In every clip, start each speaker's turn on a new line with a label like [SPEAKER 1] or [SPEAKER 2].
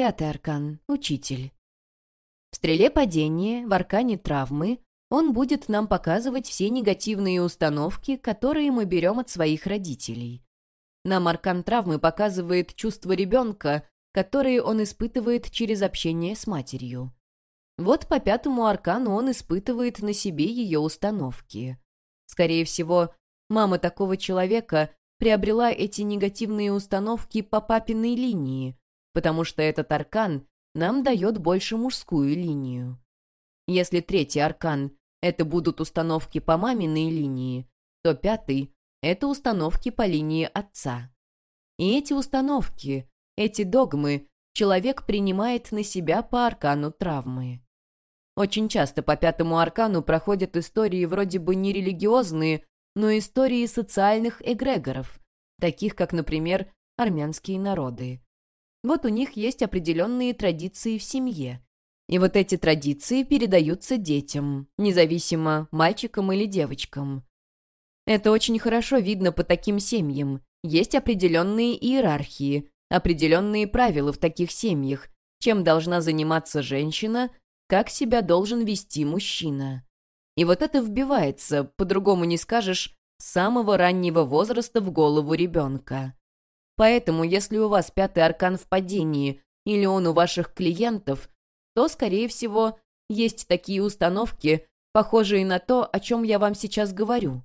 [SPEAKER 1] Пятый аркан. Учитель. В стреле падения, в аркане травмы, он будет нам показывать все негативные установки, которые мы берем от своих родителей. Нам аркан травмы показывает чувство ребенка, которые он испытывает через общение с матерью. Вот по пятому аркану он испытывает на себе ее установки. Скорее всего, мама такого человека приобрела эти негативные установки по папиной линии, потому что этот аркан нам дает больше мужскую линию. Если третий аркан — это будут установки по маминой линии, то пятый — это установки по линии отца. И эти установки, эти догмы человек принимает на себя по аркану травмы. Очень часто по пятому аркану проходят истории вроде бы не религиозные, но истории социальных эгрегоров, таких как, например, армянские народы. Вот у них есть определенные традиции в семье. И вот эти традиции передаются детям, независимо, мальчикам или девочкам. Это очень хорошо видно по таким семьям. Есть определенные иерархии, определенные правила в таких семьях, чем должна заниматься женщина, как себя должен вести мужчина. И вот это вбивается, по-другому не скажешь, с самого раннего возраста в голову ребенка. Поэтому, если у вас пятый аркан в падении или он у ваших клиентов, то, скорее всего, есть такие установки, похожие на то, о чем я вам сейчас говорю.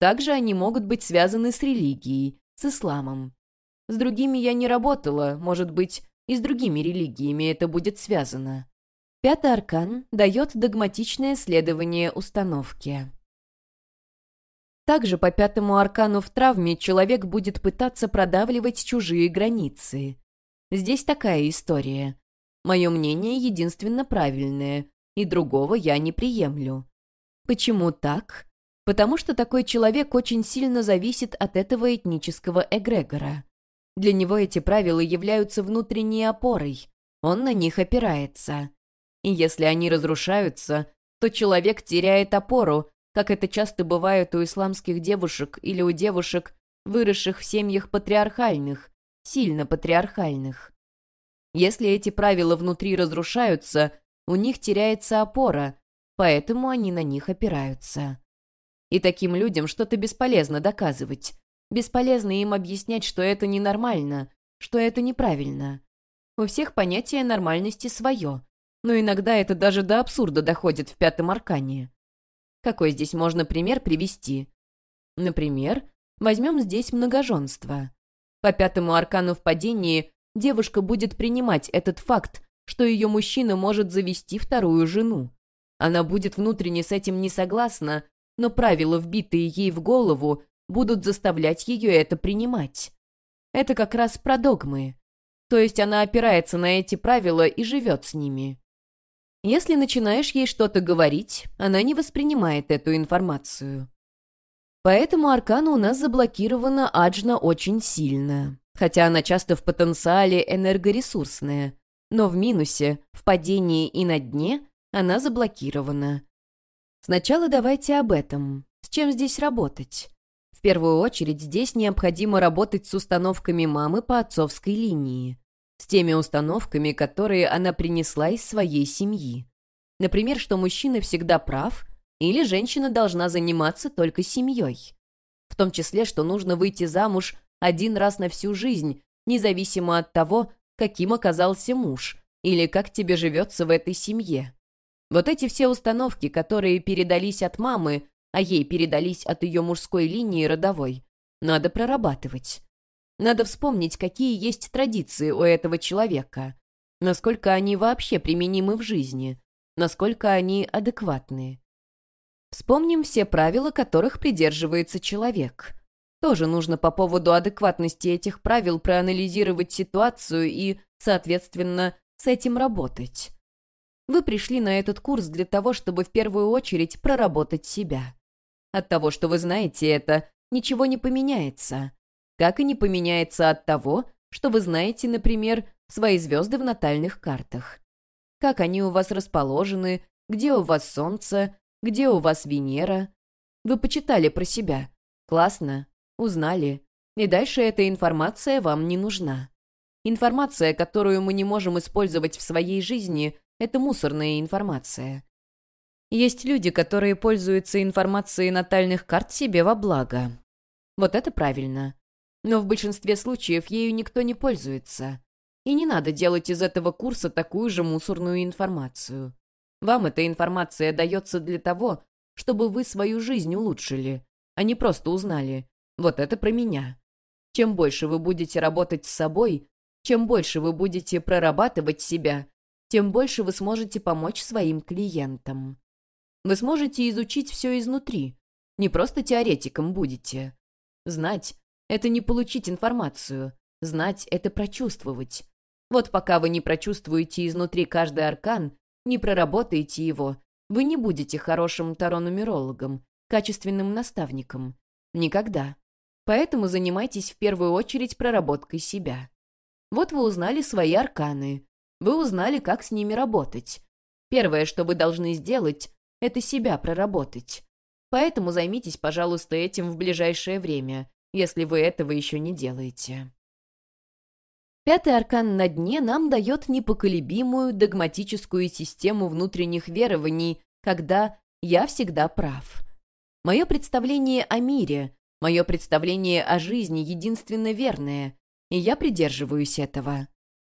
[SPEAKER 1] Также они могут быть связаны с религией, с исламом. С другими я не работала, может быть, и с другими религиями это будет связано. Пятый аркан дает догматичное следование установке. Также по пятому аркану в травме человек будет пытаться продавливать чужие границы. Здесь такая история. Мое мнение единственно правильное, и другого я не приемлю. Почему так? Потому что такой человек очень сильно зависит от этого этнического эгрегора. Для него эти правила являются внутренней опорой. Он на них опирается. И если они разрушаются, то человек теряет опору, как это часто бывает у исламских девушек или у девушек, выросших в семьях патриархальных, сильно патриархальных. Если эти правила внутри разрушаются, у них теряется опора, поэтому они на них опираются. И таким людям что-то бесполезно доказывать. Бесполезно им объяснять, что это ненормально, что это неправильно. У всех понятие нормальности свое, но иногда это даже до абсурда доходит в пятом аркане. Какой здесь можно пример привести? Например, возьмем здесь многоженство. По пятому аркану в падении девушка будет принимать этот факт, что ее мужчина может завести вторую жену. Она будет внутренне с этим не согласна, но правила, вбитые ей в голову, будут заставлять ее это принимать. Это как раз про догмы. То есть она опирается на эти правила и живет с ними. Если начинаешь ей что-то говорить, она не воспринимает эту информацию. Поэтому аркана у нас заблокирована аджна очень сильно, хотя она часто в потенциале энергоресурсная, но в минусе, в падении и на дне она заблокирована. Сначала давайте об этом. С чем здесь работать? В первую очередь здесь необходимо работать с установками мамы по отцовской линии с теми установками, которые она принесла из своей семьи. Например, что мужчина всегда прав, или женщина должна заниматься только семьей. В том числе, что нужно выйти замуж один раз на всю жизнь, независимо от того, каким оказался муж, или как тебе живется в этой семье. Вот эти все установки, которые передались от мамы, а ей передались от ее мужской линии родовой, надо прорабатывать. Надо вспомнить, какие есть традиции у этого человека, насколько они вообще применимы в жизни, насколько они адекватны. Вспомним все правила, которых придерживается человек. Тоже нужно по поводу адекватности этих правил проанализировать ситуацию и, соответственно, с этим работать. Вы пришли на этот курс для того, чтобы в первую очередь проработать себя. От того, что вы знаете это, ничего не поменяется как и не поменяется от того, что вы знаете, например, свои звезды в натальных картах. Как они у вас расположены, где у вас Солнце, где у вас Венера. Вы почитали про себя. Классно. Узнали. И дальше эта информация вам не нужна. Информация, которую мы не можем использовать в своей жизни, это мусорная информация. Есть люди, которые пользуются информацией натальных карт себе во благо. Вот это правильно. Но в большинстве случаев ею никто не пользуется. И не надо делать из этого курса такую же мусорную информацию. Вам эта информация дается для того, чтобы вы свою жизнь улучшили, а не просто узнали. Вот это про меня. Чем больше вы будете работать с собой, чем больше вы будете прорабатывать себя, тем больше вы сможете помочь своим клиентам. Вы сможете изучить все изнутри, не просто теоретиком будете. Знать — это не получить информацию, знать — это прочувствовать. Вот пока вы не прочувствуете изнутри каждый аркан, не проработаете его, вы не будете хорошим таро-нумерологом, качественным наставником. Никогда. Поэтому занимайтесь в первую очередь проработкой себя. Вот вы узнали свои арканы. Вы узнали, как с ними работать. Первое, что вы должны сделать, это себя проработать. Поэтому займитесь, пожалуйста, этим в ближайшее время, если вы этого еще не делаете. Пятый аркан на дне нам дает непоколебимую догматическую систему внутренних верований, когда «я всегда прав». Мое представление о мире, мое представление о жизни единственно верное, и я придерживаюсь этого.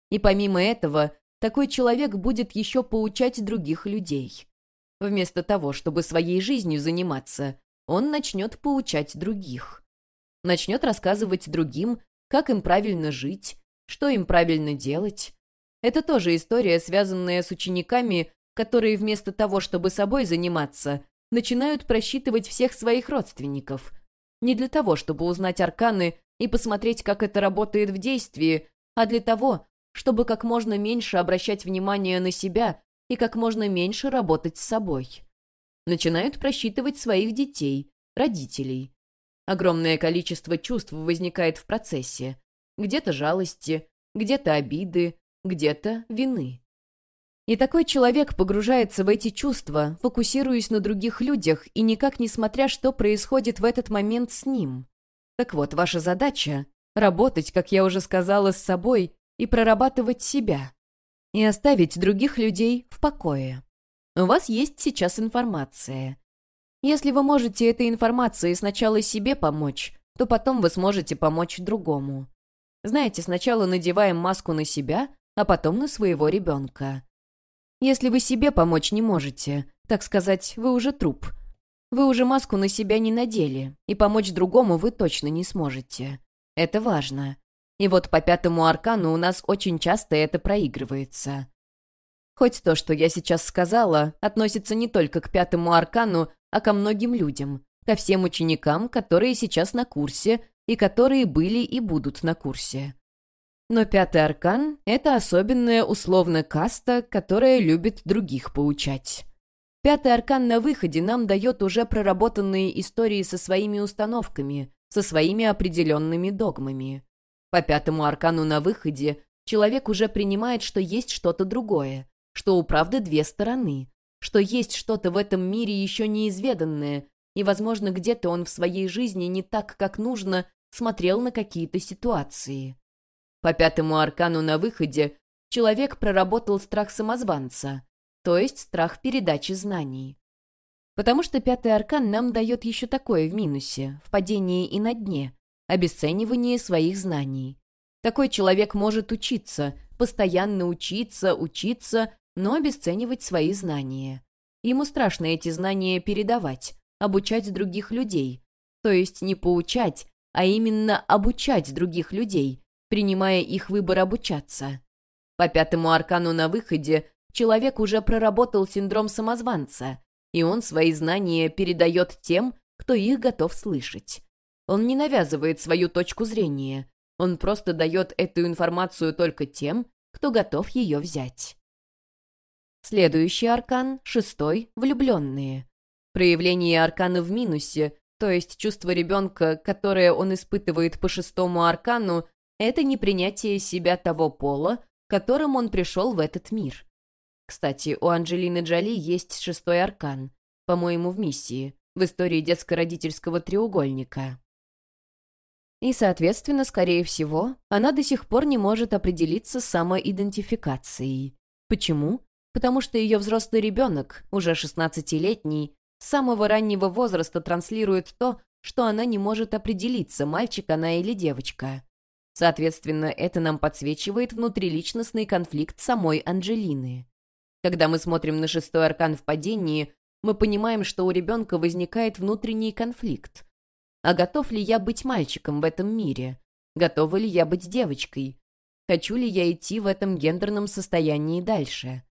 [SPEAKER 1] И помимо этого, такой человек будет еще поучать других людей. Вместо того, чтобы своей жизнью заниматься, он начнет поучать других. Начнет рассказывать другим, как им правильно жить, что им правильно делать? Это тоже история, связанная с учениками, которые вместо того, чтобы собой заниматься, начинают просчитывать всех своих родственников. Не для того, чтобы узнать арканы и посмотреть, как это работает в действии, а для того, чтобы как можно меньше обращать внимание на себя и как можно меньше работать с собой. Начинают просчитывать своих детей, родителей. Огромное количество чувств возникает в процессе где-то жалости, где-то обиды, где-то вины. И такой человек погружается в эти чувства, фокусируясь на других людях и никак не смотря, что происходит в этот момент с ним. Так вот, ваша задача — работать, как я уже сказала, с собой и прорабатывать себя. И оставить других людей в покое. У вас есть сейчас информация. Если вы можете этой информацией сначала себе помочь, то потом вы сможете помочь другому. Знаете, сначала надеваем маску на себя, а потом на своего ребенка. Если вы себе помочь не можете, так сказать, вы уже труп. Вы уже маску на себя не надели, и помочь другому вы точно не сможете. Это важно. И вот по пятому аркану у нас очень часто это проигрывается. Хоть то, что я сейчас сказала, относится не только к пятому аркану, а ко многим людям, ко всем ученикам, которые сейчас на курсе и которые были и будут на курсе. Но пятый аркан — это особенная условная каста, которая любит других поучать. Пятый аркан на выходе нам дает уже проработанные истории со своими установками, со своими определенными догмами. По пятому аркану на выходе человек уже принимает, что есть что-то другое, что у правды две стороны, что есть что-то в этом мире еще неизведанное, и, возможно, где-то он в своей жизни не так, как нужно, смотрел на какие-то ситуации. По пятому аркану на выходе человек проработал страх самозванца, то есть страх передачи знаний. Потому что пятый аркан нам дает еще такое в минусе, в падении и на дне, обесценивание своих знаний. Такой человек может учиться, постоянно учиться, учиться, но обесценивать свои знания. Ему страшно эти знания передавать, обучать других людей. То есть не поучать, а именно обучать других людей, принимая их выбор обучаться. По пятому аркану на выходе человек уже проработал синдром самозванца, и он свои знания передает тем, кто их готов слышать. Он не навязывает свою точку зрения, он просто дает эту информацию только тем, кто готов ее взять. Следующий аркан, шестой, влюбленные. Проявление аркана в минусе то есть чувство ребенка, которое он испытывает по шестому аркану, это непринятие себя того пола, которым он пришел в этот мир. Кстати, у Анджелины Джоли есть шестой аркан, по-моему, в миссии, в истории детско-родительского треугольника. И, соответственно, скорее всего, она до сих пор не может определиться с самоидентификацией. Почему? Потому что ее взрослый ребенок, уже 16-летний, с самого раннего возраста транслирует то, что она не может определиться, мальчик она или девочка. Соответственно, это нам подсвечивает внутриличностный конфликт самой Анджелины. Когда мы смотрим на шестой аркан в падении, мы понимаем, что у ребенка возникает внутренний конфликт. А готов ли я быть мальчиком в этом мире? Готова ли я быть девочкой? Хочу ли я идти в этом гендерном состоянии дальше?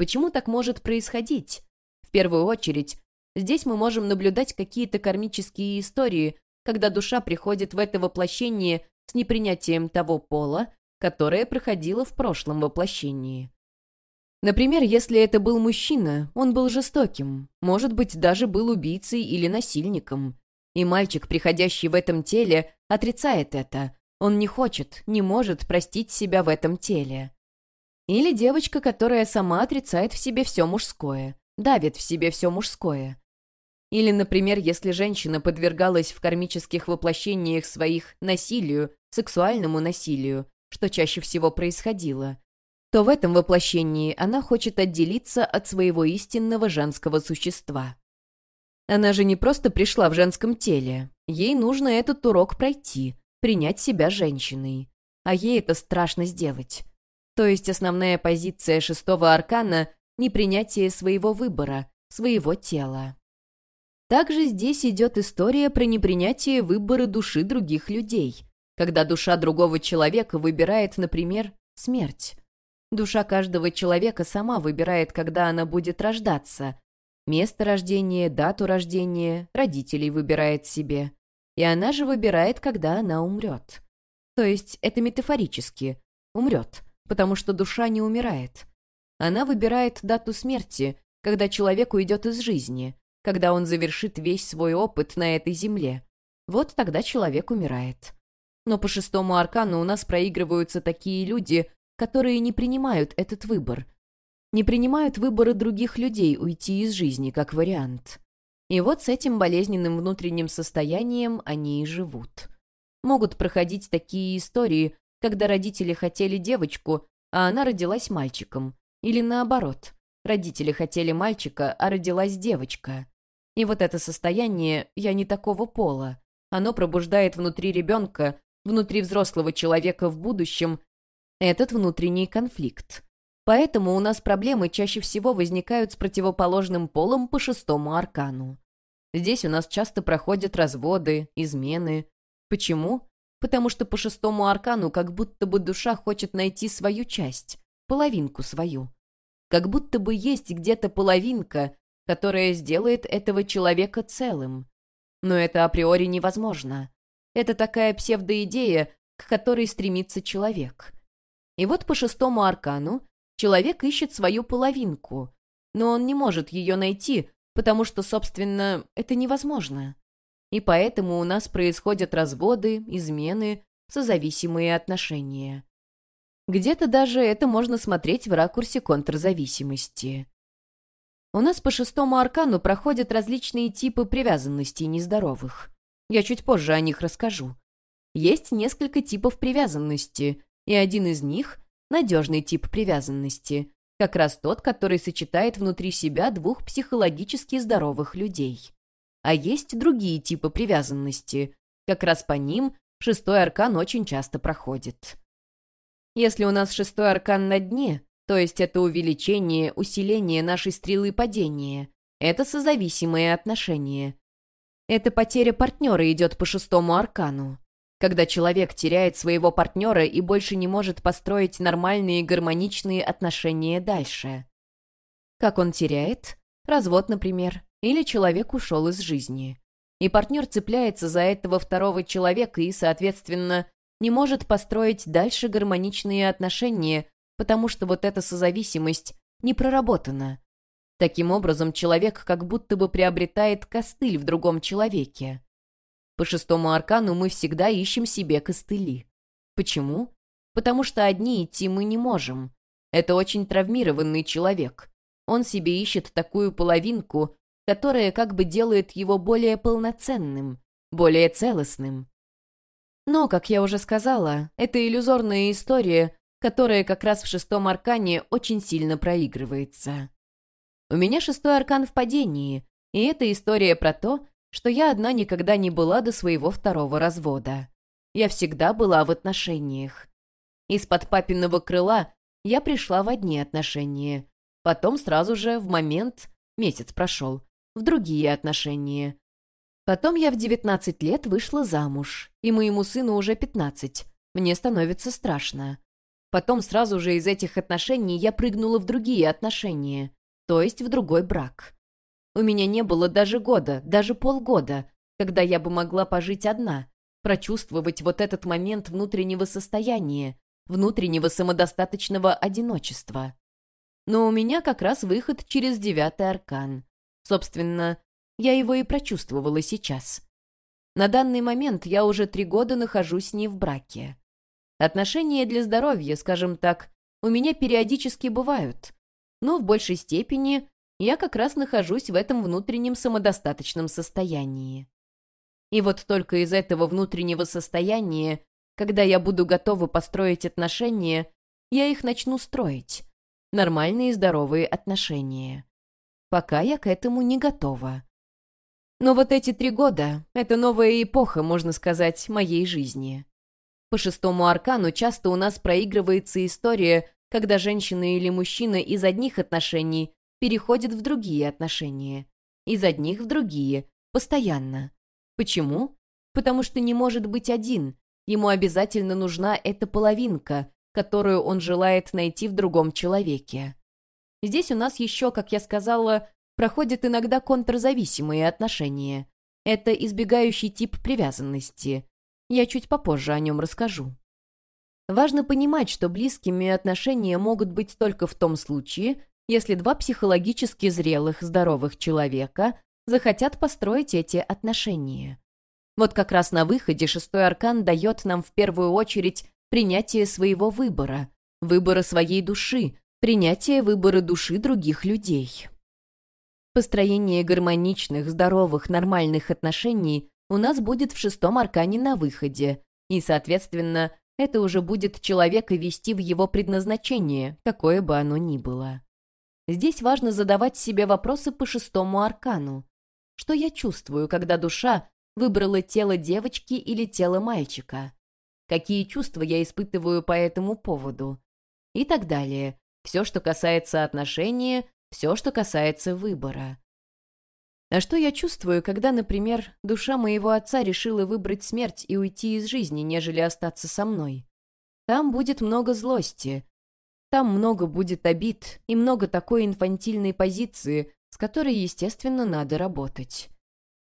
[SPEAKER 1] Почему так может происходить? В первую очередь, здесь мы можем наблюдать какие-то кармические истории, когда душа приходит в это воплощение с непринятием того пола, которое проходило в прошлом воплощении. Например, если это был мужчина, он был жестоким, может быть, даже был убийцей или насильником. И мальчик, приходящий в этом теле, отрицает это. Он не хочет, не может простить себя в этом теле. Или девочка, которая сама отрицает в себе все мужское, давит в себе все мужское. Или, например, если женщина подвергалась в кармических воплощениях своих насилию, сексуальному насилию, что чаще всего происходило, то в этом воплощении она хочет отделиться от своего истинного женского существа. Она же не просто пришла в женском теле. Ей нужно этот урок пройти, принять себя женщиной. А ей это страшно сделать. То есть основная позиция шестого аркана — непринятие своего выбора, своего тела. Также здесь идет история про непринятие выбора души других людей, когда душа другого человека выбирает, например, смерть. Душа каждого человека сама выбирает, когда она будет рождаться. Место рождения, дату рождения, родителей выбирает себе. И она же выбирает, когда она умрет. То есть это метафорически. Умрет, потому что душа не умирает. Она выбирает дату смерти, когда человек уйдет из жизни, когда он завершит весь свой опыт на этой земле. Вот тогда человек умирает. Но по шестому аркану у нас проигрываются такие люди, которые не принимают этот выбор. Не принимают выборы других людей уйти из жизни как вариант. И вот с этим болезненным внутренним состоянием они и живут. Могут проходить такие истории, когда родители хотели девочку, а она родилась мальчиком. Или наоборот, родители хотели мальчика, а родилась девочка. И вот это состояние «я не такого пола», оно пробуждает внутри ребенка, внутри взрослого человека в будущем, этот внутренний конфликт. Поэтому у нас проблемы чаще всего возникают с противоположным полом по шестому аркану. Здесь у нас часто проходят разводы, измены. Почему? Потому что по шестому аркану как будто бы душа хочет найти свою часть, половинку свою. Как будто бы есть где-то половинка, которая сделает этого человека целым. Но это априори невозможно. Это такая псевдоидея, к которой стремится человек. И вот по шестому аркану человек ищет свою половинку, но он не может ее найти, потому что, собственно, это невозможно. И поэтому у нас происходят разводы, измены, созависимые отношения. Где-то даже это можно смотреть в ракурсе контрзависимости. У нас по шестому аркану проходят различные типы привязанностей нездоровых. Я чуть позже о них расскажу. Есть несколько типов привязанности, и один из них — надежный тип привязанности, как раз тот, который сочетает внутри себя двух психологически здоровых людей. А есть другие типы привязанности, как раз по ним шестой аркан очень часто проходит. Если у нас шестой аркан на дне, то есть это увеличение, усиление нашей стрелы падения. Это созависимые отношения. Эта потеря партнера идет по шестому аркану. Когда человек теряет своего партнера и больше не может построить нормальные гармоничные отношения дальше. Как он теряет? Развод, например. Или человек ушел из жизни. И партнер цепляется за этого второго человека и, соответственно, не может построить дальше гармоничные отношения, потому что вот эта созависимость не проработана. Таким образом, человек как будто бы приобретает костыль в другом человеке. По шестому аркану мы всегда ищем себе костыли. Почему? Потому что одни идти мы не можем. Это очень травмированный человек. Он себе ищет такую половинку, которая как бы делает его более полноценным, более целостным. Но, как я уже сказала, это иллюзорная история, которая как раз в шестом аркане очень сильно проигрывается. У меня шестой аркан в падении, и это история про то, что я одна никогда не была до своего второго развода. Я всегда была в отношениях. Из-под папиного крыла я пришла в одни отношения. Потом сразу же, в момент, месяц прошел, в другие отношения. Потом я в 19 лет вышла замуж, и моему сыну уже 15. Мне становится страшно. Потом сразу же из этих отношений я прыгнула в другие отношения, то есть в другой брак. У меня не было даже года, даже полгода, когда я бы могла пожить одна, прочувствовать вот этот момент внутреннего состояния, внутреннего самодостаточного одиночества. Но у меня как раз выход через девятый аркан. Собственно, я его и прочувствовала сейчас. На данный момент я уже три года нахожусь с ней в браке. Отношения для здоровья, скажем так, у меня периодически бывают, но в большей степени я как раз нахожусь в этом внутреннем самодостаточном состоянии. И вот только из этого внутреннего состояния, когда я буду готова построить отношения, я их начну строить. Нормальные здоровые отношения. Пока я к этому не готова. Но вот эти три года — это новая эпоха, можно сказать, моей жизни. По шестому аркану часто у нас проигрывается история, когда женщина или мужчина из одних отношений переходит в другие отношения. Из одних в другие, постоянно. Почему? Потому что не может быть один. Ему обязательно нужна эта половинка, которую он желает найти в другом человеке. Здесь у нас еще, как я сказала, проходят иногда контрзависимые отношения. Это избегающий тип привязанности. Я чуть попозже о нем расскажу. Важно понимать, что близкими отношения могут быть только в том случае, если два психологически зрелых, здоровых человека захотят построить эти отношения. Вот как раз на выходе шестой аркан дает нам в первую очередь принятие своего выбора, выбора своей души, принятие выбора души других людей. Построение гармоничных, здоровых, нормальных отношений у нас будет в шестом аркане на выходе, и, соответственно, это уже будет человека вести в его предназначение, какое бы оно ни было. Здесь важно задавать себе вопросы по шестому аркану. Что я чувствую, когда душа выбрала тело девочки или тело мальчика? Какие чувства я испытываю по этому поводу? И так далее. Все, что касается отношения, все, что касается выбора. А что я чувствую, когда, например, душа моего отца решила выбрать смерть и уйти из жизни, нежели остаться со мной? Там будет много злости, там много будет обид и много такой инфантильной позиции, с которой, естественно, надо работать.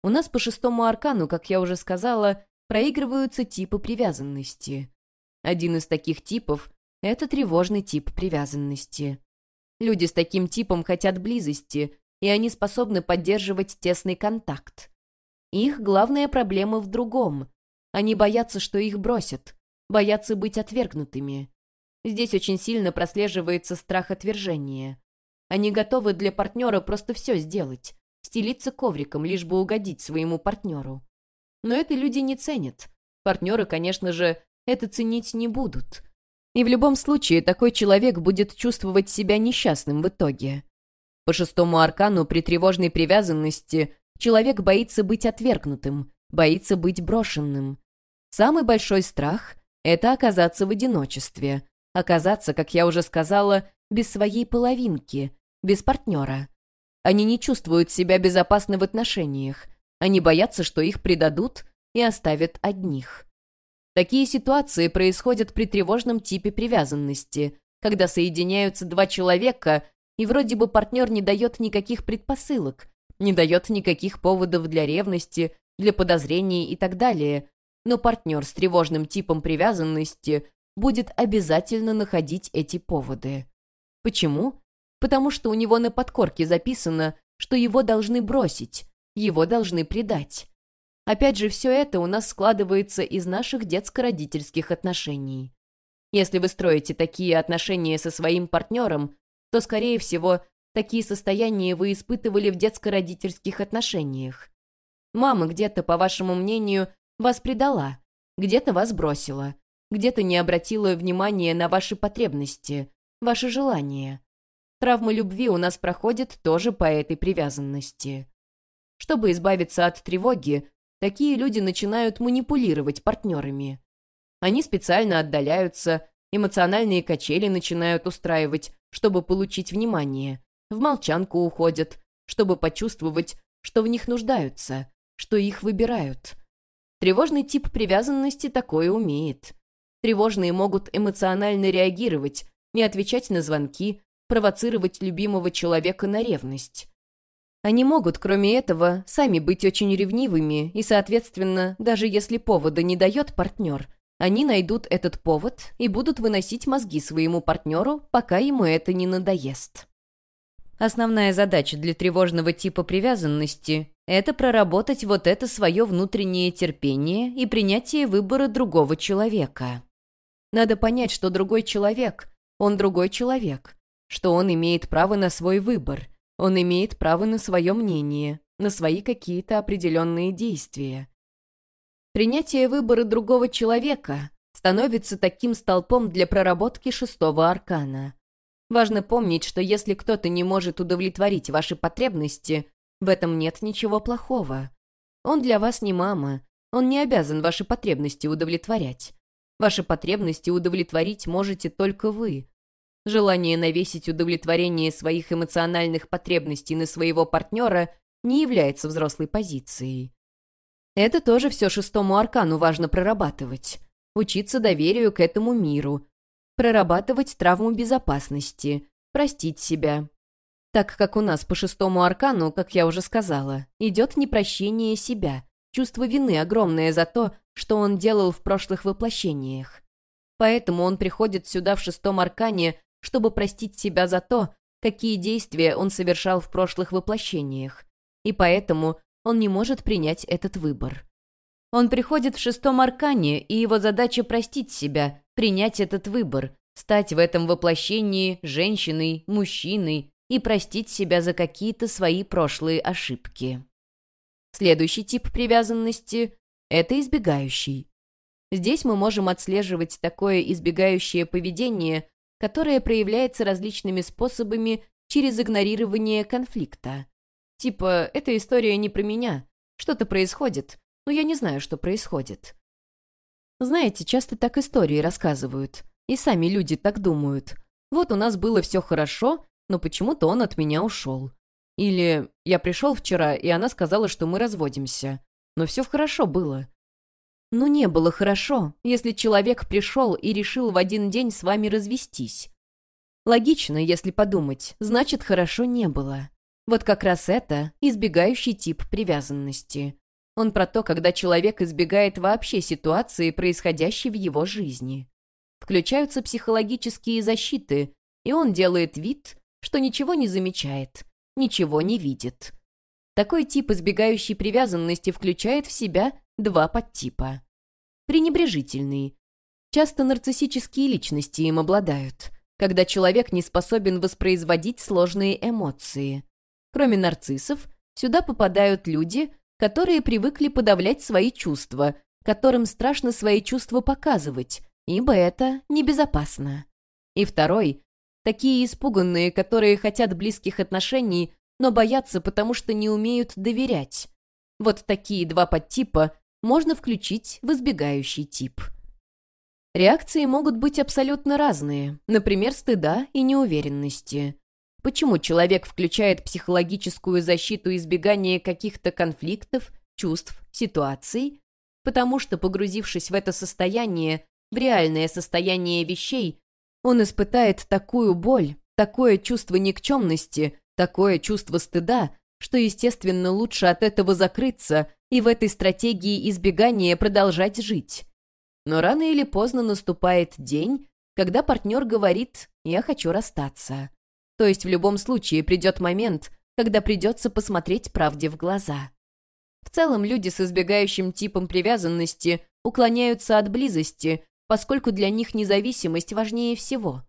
[SPEAKER 1] У нас по шестому аркану, как я уже сказала, проигрываются типы привязанности. Один из таких типов — это тревожный тип привязанности. Люди с таким типом хотят близости, и они способны поддерживать тесный контакт. Их главная проблема в другом. Они боятся, что их бросят, боятся быть отвергнутыми. Здесь очень сильно прослеживается страх отвержения. Они готовы для партнера просто все сделать, стелиться ковриком, лишь бы угодить своему партнеру. Но это люди не ценят. Партнеры, конечно же, это ценить не будут. И в любом случае такой человек будет чувствовать себя несчастным в итоге. По шестому аркану при тревожной привязанности человек боится быть отвергнутым, боится быть брошенным. Самый большой страх — это оказаться в одиночестве, Оказаться, как я уже сказала, без своей половинки, без партнера. Они не чувствуют себя безопасно в отношениях. Они боятся, что их предадут и оставят одних. Такие ситуации происходят при тревожном типе привязанности, когда соединяются два человека, и вроде бы партнер не дает никаких предпосылок, не дает никаких поводов для ревности, для подозрений и так далее, но партнер с тревожным типом привязанности будет обязательно находить эти поводы. Почему? Потому что у него на подкорке записано, что его должны бросить, его должны предать. Опять же, все это у нас складывается из наших детско-родительских отношений. Если вы строите такие отношения со своим партнером, то, скорее всего, такие состояния вы испытывали в детско-родительских отношениях. Мама где-то, по вашему мнению, вас предала, где-то вас бросила, где-то не обратила внимания на ваши потребности, ваши желания. Травма любви у нас проходит тоже по этой привязанности. Чтобы избавиться от тревоги, такие люди начинают манипулировать партнерами. Они специально отдаляются, эмоциональные качели начинают устраивать, чтобы получить внимание, в молчанку уходят, чтобы почувствовать, что в них нуждаются, что их выбирают. Тревожный тип привязанности такое умеет. Тревожные могут эмоционально реагировать, не отвечать на звонки, провоцировать любимого человека на ревность. Они могут, кроме этого, сами быть очень ревнивыми, и, соответственно, даже если повода не дает партнер, они найдут этот повод и будут выносить мозги своему партнеру, пока ему это не надоест. Основная задача для тревожного типа привязанности – это проработать вот это свое внутреннее терпение и принятие выбора другого человека. Надо понять, что другой человек, он другой человек, что он имеет право на свой выбор, он имеет право на свое мнение, на свои какие-то определенные действия. Принятие выбора другого человека становится таким столпом для проработки шестого аркана. Важно помнить, что если кто-то не может удовлетворить ваши потребности, в этом нет ничего плохого. Он для вас не мама, он не обязан ваши потребности удовлетворять. Ваши потребности удовлетворить можете только вы. Желание навесить удовлетворение своих эмоциональных потребностей на своего партнера не является взрослой позицией. Это тоже все шестому аркану важно прорабатывать. Учиться доверию к этому миру. Прорабатывать травму безопасности. Простить себя. Так как у нас по шестому аркану, как я уже сказала, идет непрощение себя, чувство вины огромное за то, что он делал в прошлых воплощениях. Поэтому он приходит сюда в шестом аркане, чтобы простить себя за то, какие действия он совершал в прошлых воплощениях. И поэтому он не может принять этот выбор. Он приходит в шестом аркане, и его задача простить себя, принять этот выбор, стать в этом воплощении женщиной, мужчиной и простить себя за какие-то свои прошлые ошибки. Следующий тип привязанности это избегающий. Здесь мы можем отслеживать такое избегающее поведение, которое проявляется различными способами через игнорирование конфликта. Типа, эта история не про меня. Что-то происходит, но я не знаю, что происходит. Знаете, часто так истории рассказывают. И сами люди так думают. Вот у нас было все хорошо, но почему-то он от меня ушел. Или я пришел вчера, и она сказала, что мы разводимся но все хорошо было. Ну не было хорошо, если человек пришел и решил в один день с вами развестись. Логично, если подумать, значит, хорошо не было. Вот как раз это избегающий тип привязанности. Он про то, когда человек избегает вообще ситуации, происходящей в его жизни. Включаются психологические защиты, и он делает вид, что ничего не замечает, ничего не видит. Такой тип избегающей привязанности включает в себя два подтипа. Пренебрежительный. Часто нарциссические личности им обладают, когда человек не способен воспроизводить сложные эмоции. Кроме нарциссов, сюда попадают люди, которые привыкли подавлять свои чувства, которым страшно свои чувства показывать, ибо это небезопасно. И второй — такие испуганные, которые хотят близких отношений, но боятся, потому что не умеют доверять. Вот такие два подтипа можно включить в избегающий тип. Реакции могут быть абсолютно разные, например, стыда и неуверенности. Почему человек включает психологическую защиту избегания каких-то конфликтов, чувств, ситуаций? Потому что, погрузившись в это состояние, в реальное состояние вещей, он испытает такую боль, такое чувство никчемности, Такое чувство стыда, что, естественно, лучше от этого закрыться и в этой стратегии избегания продолжать жить. Но рано или поздно наступает день, когда партнер говорит «я хочу расстаться». То есть в любом случае придет момент, когда придется посмотреть правде в глаза. В целом люди с избегающим типом привязанности уклоняются от близости, поскольку для них независимость важнее всего.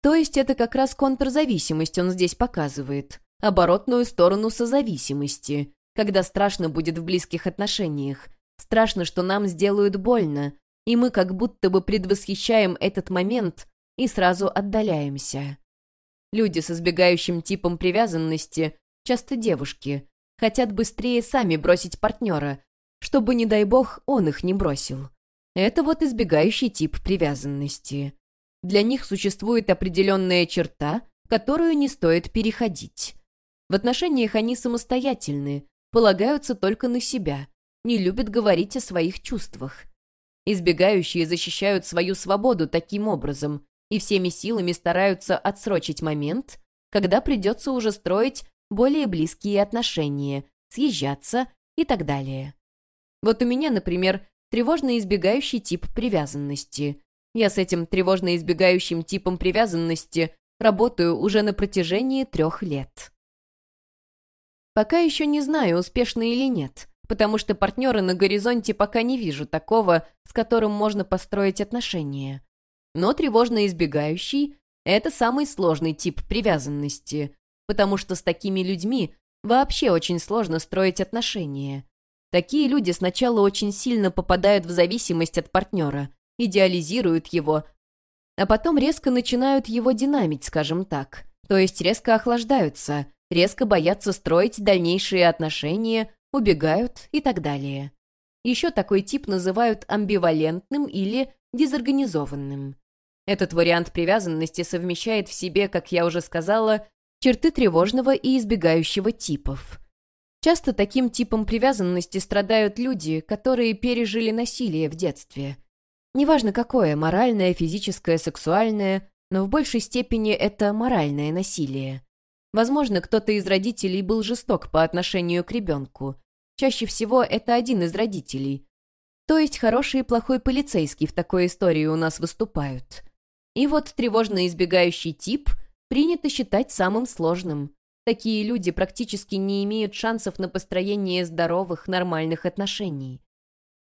[SPEAKER 1] То есть это как раз контрзависимость он здесь показывает, оборотную сторону созависимости, когда страшно будет в близких отношениях, Страшно, что нам сделают больно, и мы как будто бы предвосхищаем этот момент и сразу отдаляемся. Люди с избегающим типом привязанности, часто девушки, хотят быстрее сами бросить партнера, чтобы, не дай бог, он их не бросил. Это вот избегающий тип привязанности. Для них существует определенная черта, которую не стоит переходить. В отношениях они самостоятельны, полагаются только на себя, не любят говорить о своих чувствах. Избегающие защищают свою свободу таким образом и всеми силами стараются отсрочить момент, когда придется уже строить более близкие отношения, съезжаться и так далее. Вот у меня, например, тревожно избегающий тип привязанности. Я с этим тревожно избегающим типом привязанности работаю уже на протяжении трех лет. Пока еще не знаю, успешно или нет, потому что партнера на горизонте пока не вижу такого, с которым можно построить отношения. Но тревожно избегающий — это самый сложный тип привязанности, потому что с такими людьми вообще очень сложно строить отношения. Такие люди сначала очень сильно попадают в зависимость от партнера, идеализируют его, а потом резко начинают его динамить, скажем так. То есть резко охлаждаются, резко боятся строить дальнейшие отношения, убегают и так далее. Еще такой тип называют амбивалентным или дезорганизованным. Этот вариант привязанности совмещает в себе, как я уже сказала, черты тревожного и избегающего типов. Часто таким типом привязанности страдают люди, которые пережили насилие в детстве – Неважно какое, моральное, физическое, сексуальное, но в большей степени это моральное насилие. Возможно, кто-то из родителей был жесток по отношению к ребенку. Чаще всего это один из родителей. То есть хороший и плохой полицейский в такой истории у нас выступают. И вот тревожно избегающий тип принято считать самым сложным. Такие люди практически не имеют шансов на построение здоровых, нормальных отношений.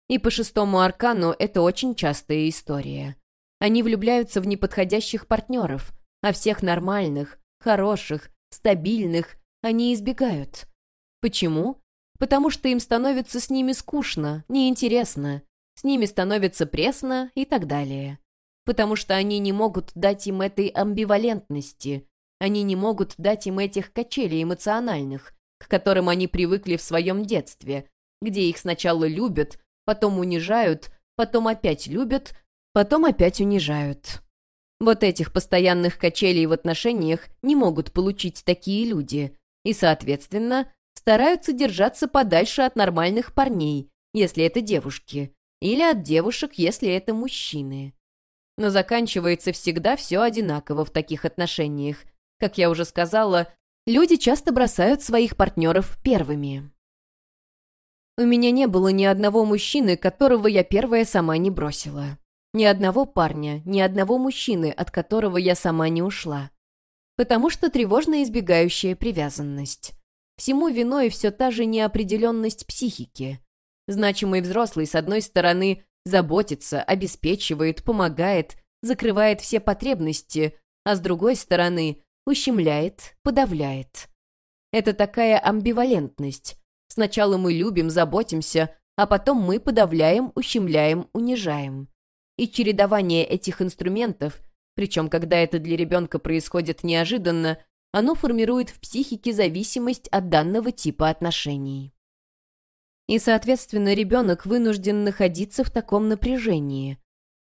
[SPEAKER 1] И по шестому аркану это очень частая история. Они влюбляются в неподходящих партнеров, а всех нормальных, хороших, стабильных они избегают. Почему? Потому что им становится с ними скучно, неинтересно, с ними становится пресно и так далее. Потому что они не могут дать им этой амбивалентности, они не могут дать им этих качелей эмоциональных, к которым они привыкли в своем детстве, где их сначала любят, потом унижают, потом опять любят, потом опять унижают. Вот этих постоянных качелей в отношениях не могут получить такие люди, и, соответственно, стараются держаться подальше от нормальных парней, если это девушки, или от девушек, если это мужчины. Но заканчивается всегда все одинаково в таких отношениях. Как я уже сказала, люди часто бросают своих партнеров первыми. У меня не было ни одного мужчины, которого я первая сама не бросила. Ни одного парня, ни одного мужчины, от которого я сама не ушла. Потому что тревожно избегающая привязанность. Всему виной все та же неопределенность психики. Значимый взрослый, с одной стороны, заботится, обеспечивает, помогает, закрывает все потребности, а с другой стороны, ущемляет, подавляет. Это такая амбивалентность, Сначала мы любим, заботимся, а потом мы подавляем, ущемляем, унижаем. И чередование этих инструментов, причем когда это для ребенка происходит неожиданно, оно формирует в психике зависимость от данного типа отношений. И, соответственно, ребенок вынужден находиться в таком напряжении.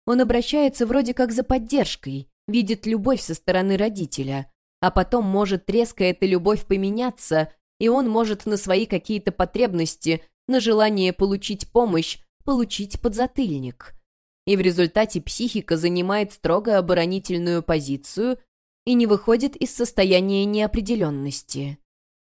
[SPEAKER 1] Он обращается вроде как за поддержкой, видит любовь со стороны родителя, а потом может резко эта любовь поменяться и он может на свои какие-то потребности, на желание получить помощь, получить подзатыльник. И в результате психика занимает строго оборонительную позицию и не выходит из состояния неопределенности.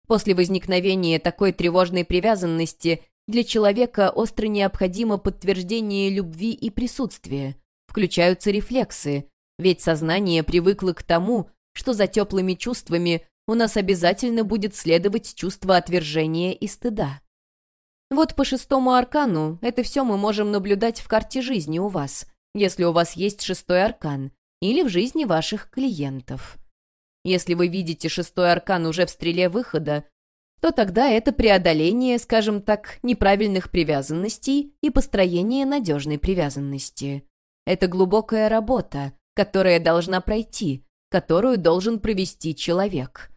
[SPEAKER 1] После возникновения такой тревожной привязанности для человека остро необходимо подтверждение любви и присутствия. Включаются рефлексы, ведь сознание привыкло к тому, что за теплыми чувствами у нас обязательно будет следовать чувство отвержения и стыда. Вот по шестому аркану это все мы можем наблюдать в карте жизни у вас, если у вас есть шестой аркан, или в жизни ваших клиентов. Если вы видите шестой аркан уже в стреле выхода, то тогда это преодоление, скажем так, неправильных привязанностей и построение надежной привязанности. Это глубокая работа, которая должна пройти, которую должен провести человек.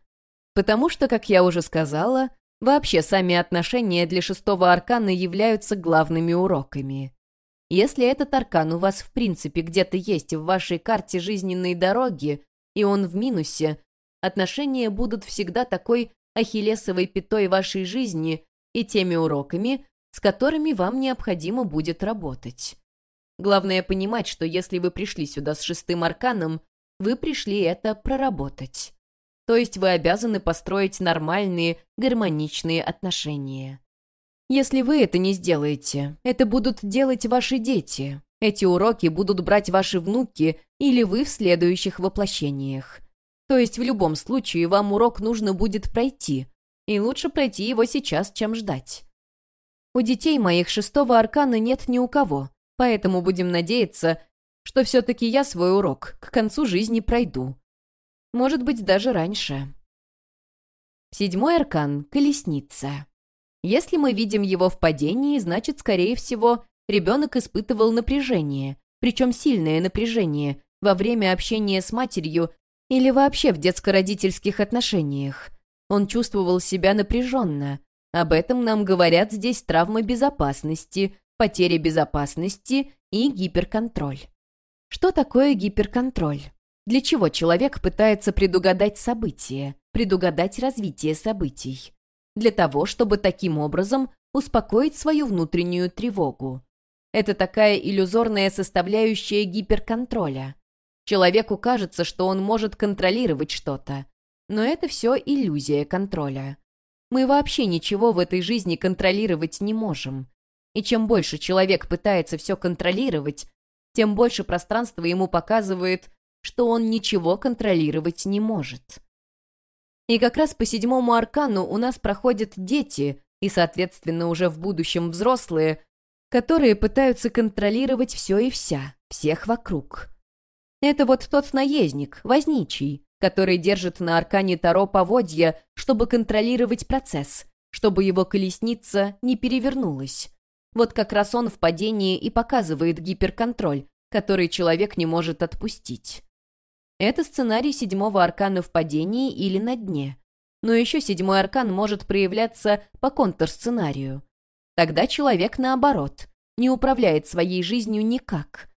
[SPEAKER 1] Потому что, как я уже сказала, вообще сами отношения для шестого аркана являются главными уроками. Если этот аркан у вас в принципе где-то есть в вашей карте жизненной дороги, и он в минусе, отношения будут всегда такой ахиллесовой пятой вашей жизни и теми уроками, с которыми вам необходимо будет работать. Главное понимать, что если вы пришли сюда с шестым арканом, вы пришли это проработать. То есть вы обязаны построить нормальные, гармоничные отношения. Если вы это не сделаете, это будут делать ваши дети. Эти уроки будут брать ваши внуки или вы в следующих воплощениях. То есть в любом случае вам урок нужно будет пройти, и лучше пройти его сейчас, чем ждать. У детей моих шестого аркана нет ни у кого, поэтому будем надеяться, что все-таки я свой урок к концу жизни пройду. Может быть, даже раньше. Седьмой аркан — колесница. Если мы видим его в падении, значит, скорее всего, ребенок испытывал напряжение, причем сильное напряжение, во время общения с матерью или вообще в детско-родительских отношениях. Он чувствовал себя напряженно. Об этом нам говорят здесь травмы безопасности, потеря безопасности и гиперконтроль. Что такое гиперконтроль? Для чего человек пытается предугадать события, предугадать развитие событий? Для того, чтобы таким образом успокоить свою внутреннюю тревогу. Это такая иллюзорная составляющая гиперконтроля. Человеку кажется, что он может контролировать что-то. Но это все иллюзия контроля. Мы вообще ничего в этой жизни контролировать не можем. И чем больше человек пытается все контролировать, тем больше пространства ему показывает, что он ничего контролировать не может. И как раз по седьмому аркану у нас проходят дети, и, соответственно, уже в будущем взрослые, которые пытаются контролировать все и вся, всех вокруг. Это вот тот наездник, возничий, который держит на аркане Таро поводья, чтобы контролировать процесс, чтобы его колесница не перевернулась. Вот как раз он в падении и показывает гиперконтроль, который человек не может отпустить. Это сценарий седьмого аркана в падении или на дне. Но еще седьмой аркан может проявляться по контрсценарию. Тогда человек, наоборот, не управляет своей жизнью никак –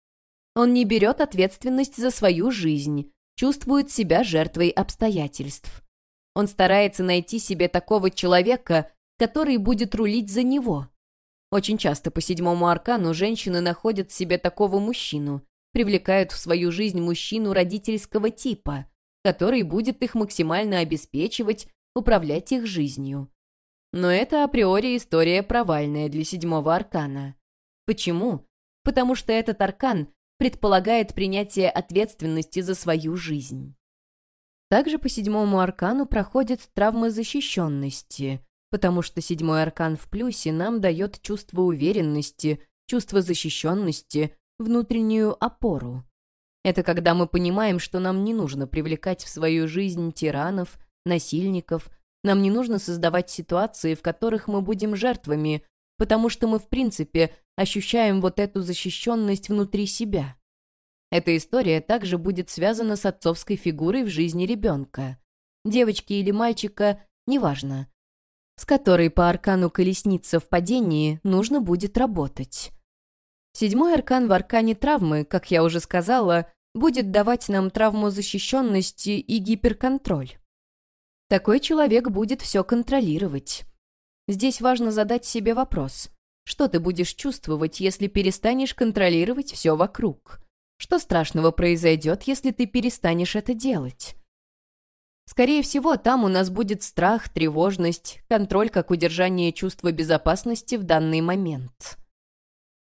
[SPEAKER 1] он не берет ответственность за свою жизнь, чувствует себя жертвой обстоятельств. Он старается найти себе такого человека, который будет рулить за него. Очень часто по седьмому аркану женщины находят себе такого мужчину, привлекают в свою жизнь мужчину родительского типа, который будет их максимально обеспечивать, управлять их жизнью. Но это априори история провальная для седьмого аркана. Почему? Потому что этот аркан предполагает принятие ответственности за свою жизнь. Также по седьмому аркану проходит травма защищенности, потому что седьмой аркан в плюсе нам дает чувство уверенности, чувство защищенности, внутреннюю опору. Это когда мы понимаем, что нам не нужно привлекать в свою жизнь тиранов, насильников, нам не нужно создавать ситуации, в которых мы будем жертвами, потому что мы, в принципе, ощущаем вот эту защищенность внутри себя. Эта история также будет связана с отцовской фигурой в жизни ребенка. Девочки или мальчика, неважно. С которой по аркану колесница в падении нужно будет работать. Седьмой аркан в аркане травмы, как я уже сказала, будет давать нам травму защищенности и гиперконтроль. Такой человек будет все контролировать. Здесь важно задать себе вопрос. Что ты будешь чувствовать, если перестанешь контролировать все вокруг? Что страшного произойдет, если ты перестанешь это делать? Скорее всего, там у нас будет страх, тревожность, контроль как удержание чувства безопасности в данный момент.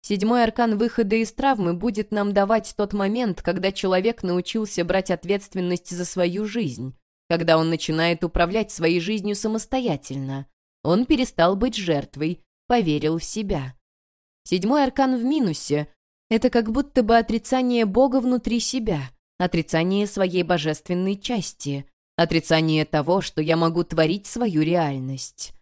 [SPEAKER 1] Седьмой аркан выхода из травмы будет нам давать тот момент, когда человек научился брать ответственность за свою жизнь, когда он начинает управлять своей жизнью самостоятельно. Он перестал быть жертвой, поверил в себя. Седьмой аркан в минусе — это как будто бы отрицание Бога внутри себя, отрицание своей божественной части. Отрицание того, что я могу творить свою реальность.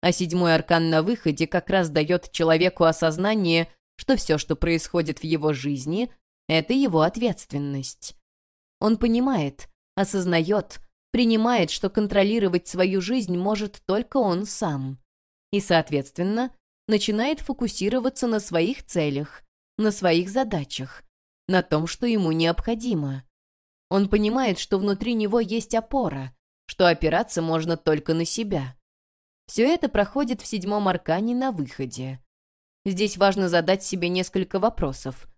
[SPEAKER 1] А седьмой аркан на выходе как раз дает человеку осознание, что все, что происходит в его жизни, это его ответственность. Он понимает, осознает, принимает, что контролировать свою жизнь может только он сам. И, соответственно, начинает фокусироваться на своих целях, на своих задачах, на том, что ему необходимо. Он понимает, что внутри него есть опора, что опираться можно только на себя. Все это проходит в седьмом аркане на выходе. Здесь важно задать себе несколько вопросов.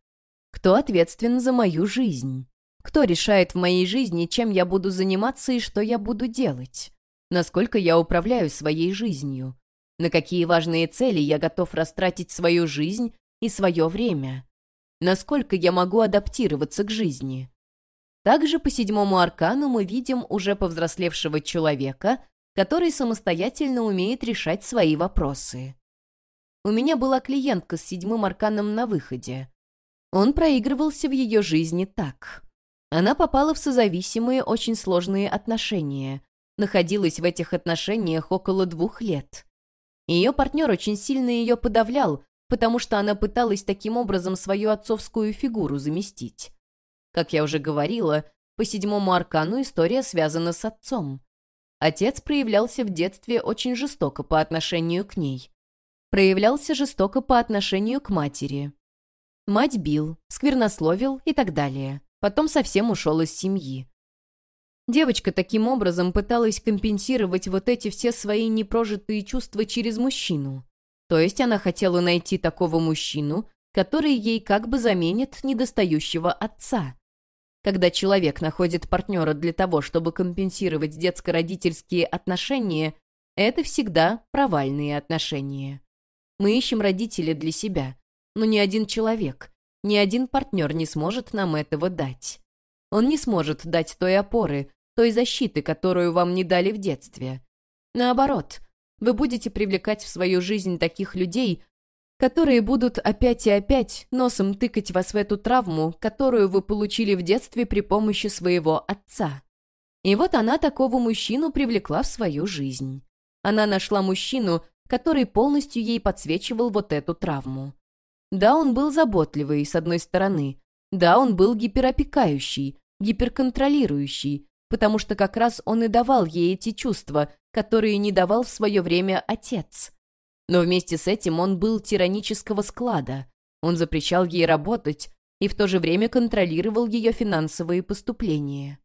[SPEAKER 1] Кто ответственен за мою жизнь? Кто решает в моей жизни, чем я буду заниматься и что я буду делать? Насколько я управляю своей жизнью? На какие важные цели я готов растратить свою жизнь и свое время? Насколько я могу адаптироваться к жизни? Также по седьмому аркану мы видим уже повзрослевшего человека, который самостоятельно умеет решать свои вопросы. У меня была клиентка с седьмым арканом на выходе. Он проигрывался в ее жизни так. Она попала в созависимые, очень сложные отношения. Находилась в этих отношениях около двух лет. Ее партнер очень сильно ее подавлял, потому что она пыталась таким образом свою отцовскую фигуру заместить. Как я уже говорила, по седьмому аркану история связана с отцом. Отец проявлялся в детстве очень жестоко по отношению к ней проявлялся жестоко по отношению к матери. Мать бил, сквернословил и так далее. Потом совсем ушел из семьи. Девочка таким образом пыталась компенсировать вот эти все свои непрожитые чувства через мужчину. То есть она хотела найти такого мужчину, который ей как бы заменит недостающего отца. Когда человек находит партнера для того, чтобы компенсировать детско-родительские отношения, это всегда провальные отношения. Мы ищем родителей для себя, но ни один человек, ни один партнер не сможет нам этого дать. Он не сможет дать той опоры, той защиты, которую вам не дали в детстве. Наоборот, вы будете привлекать в свою жизнь таких людей, которые будут опять и опять носом тыкать вас в эту травму, которую вы получили в детстве при помощи своего отца. И вот она такого мужчину привлекла в свою жизнь. Она нашла мужчину, который полностью ей подсвечивал вот эту травму. Да, он был заботливый, с одной стороны. Да, он был гиперопекающий, гиперконтролирующий, потому что как раз он и давал ей эти чувства, которые не давал в свое время отец. Но вместе с этим он был тиранического склада. Он запрещал ей работать и в то же время контролировал ее финансовые поступления.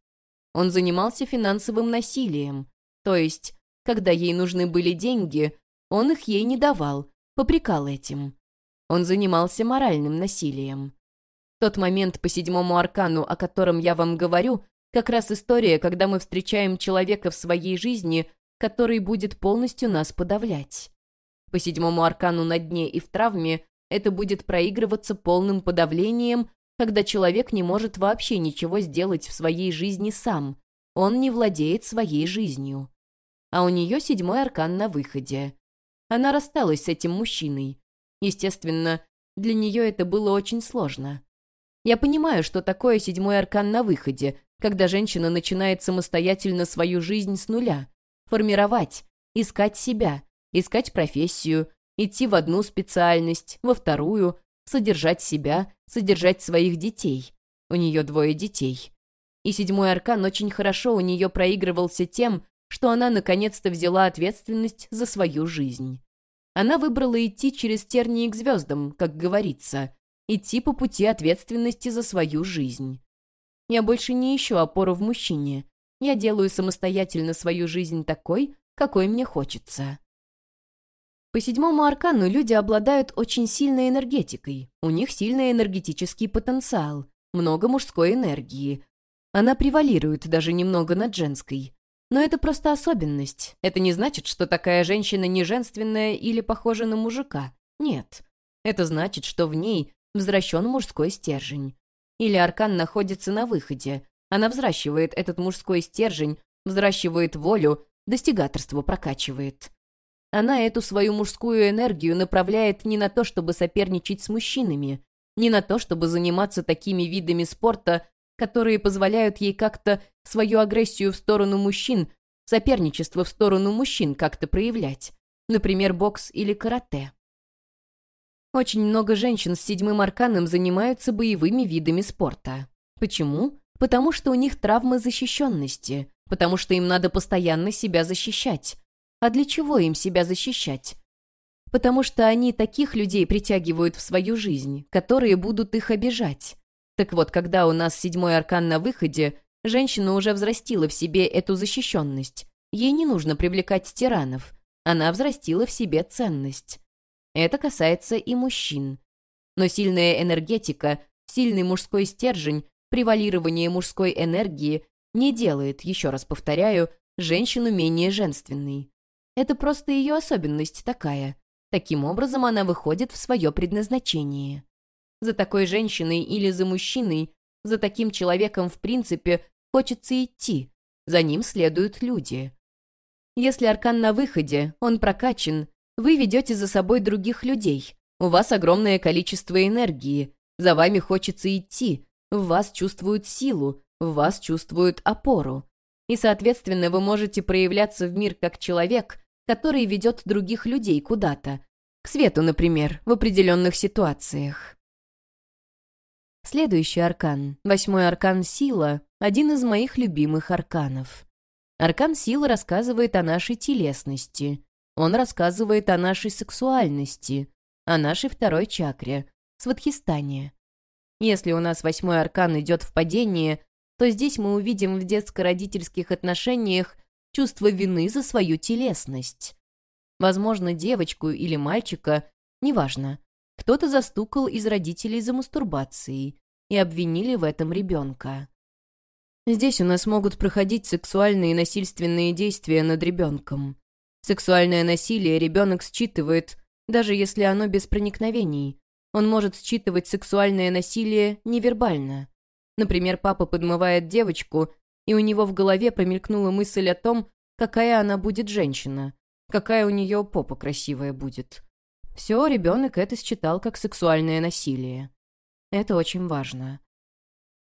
[SPEAKER 1] Он занимался финансовым насилием, то есть, когда ей нужны были деньги, он их ей не давал, попрекал этим. Он занимался моральным насилием. Тот момент по седьмому аркану, о котором я вам говорю, как раз история, когда мы встречаем человека в своей жизни, который будет полностью нас подавлять. По седьмому аркану на дне и в травме это будет проигрываться полным подавлением, когда человек не может вообще ничего сделать в своей жизни сам. Он не владеет своей жизнью. А у нее седьмой аркан на выходе. Она рассталась с этим мужчиной. Естественно, для нее это было очень сложно. Я понимаю, что такое седьмой аркан на выходе, когда женщина начинает самостоятельно свою жизнь с нуля. Формировать, искать себя, искать профессию, идти в одну специальность, во вторую, содержать себя, содержать своих детей. У нее двое детей. И седьмой аркан очень хорошо у нее проигрывался тем, что она наконец-то взяла ответственность за свою жизнь. Она выбрала идти через тернии к звездам, как говорится, идти по пути ответственности за свою жизнь. Я больше не ищу опору в мужчине. Я делаю самостоятельно свою жизнь такой, какой мне хочется. По седьмому аркану люди обладают очень сильной энергетикой. У них сильный энергетический потенциал, много мужской энергии. Она превалирует даже немного над женской. Но это просто особенность. Это не значит, что такая женщина не женственная или похожа на мужика. Нет. Это значит, что в ней взращен мужской стержень. Или аркан находится на выходе. Она взращивает этот мужской стержень, взращивает волю, достигаторство прокачивает. Она эту свою мужскую энергию направляет не на то, чтобы соперничать с мужчинами, не на то, чтобы заниматься такими видами спорта, которые позволяют ей как-то свою агрессию в сторону мужчин, соперничество в сторону мужчин как-то проявлять. Например, бокс или карате. Очень много женщин с седьмым арканом занимаются боевыми видами спорта. Почему? Потому что у них травмы защищенности, потому что им надо постоянно себя защищать. А для чего им себя защищать? Потому что они таких людей притягивают в свою жизнь, которые будут их обижать. Так вот, когда у нас седьмой аркан на выходе, женщина уже взрастила в себе эту защищенность. Ей не нужно привлекать тиранов. Она взрастила в себе ценность. Это касается и мужчин. Но сильная энергетика, сильный мужской стержень, превалирование мужской энергии не делает, еще раз повторяю, женщину менее женственной. Это просто ее особенность такая. Таким образом она выходит в свое предназначение. За такой женщиной или за мужчиной, за таким человеком в принципе хочется идти, за ним следуют люди. Если аркан на выходе, он прокачан, вы ведете за собой других людей. У вас огромное количество энергии. За вами хочется идти. В вас чувствуют силу. В вас чувствуют опору. И, соответственно, вы можете проявляться в мир как человек, который ведет других людей куда-то. К свету, например, в определенных ситуациях. Следующий аркан, восьмой аркан «Сила», один из моих любимых арканов. Аркан силы рассказывает о нашей телесности. Он рассказывает о нашей сексуальности, о нашей второй чакре, сватхистане. Если у нас восьмой аркан идет в падение, то здесь мы увидим в детско-родительских отношениях чувство вины за свою телесность. Возможно, девочку или мальчика, неважно, кто-то застукал из родителей за мастурбацией и обвинили в этом ребенка. Здесь у нас могут проходить сексуальные и насильственные действия над ребенком. Сексуальное насилие ребенок считывает, даже если оно без проникновений. Он может считывать сексуальное насилие невербально. Например, папа подмывает девочку, и у него в голове промелькнула мысль о том, какая она будет женщина, какая у нее попа красивая будет. Все, ребенок это считал как сексуальное насилие. Это очень важно.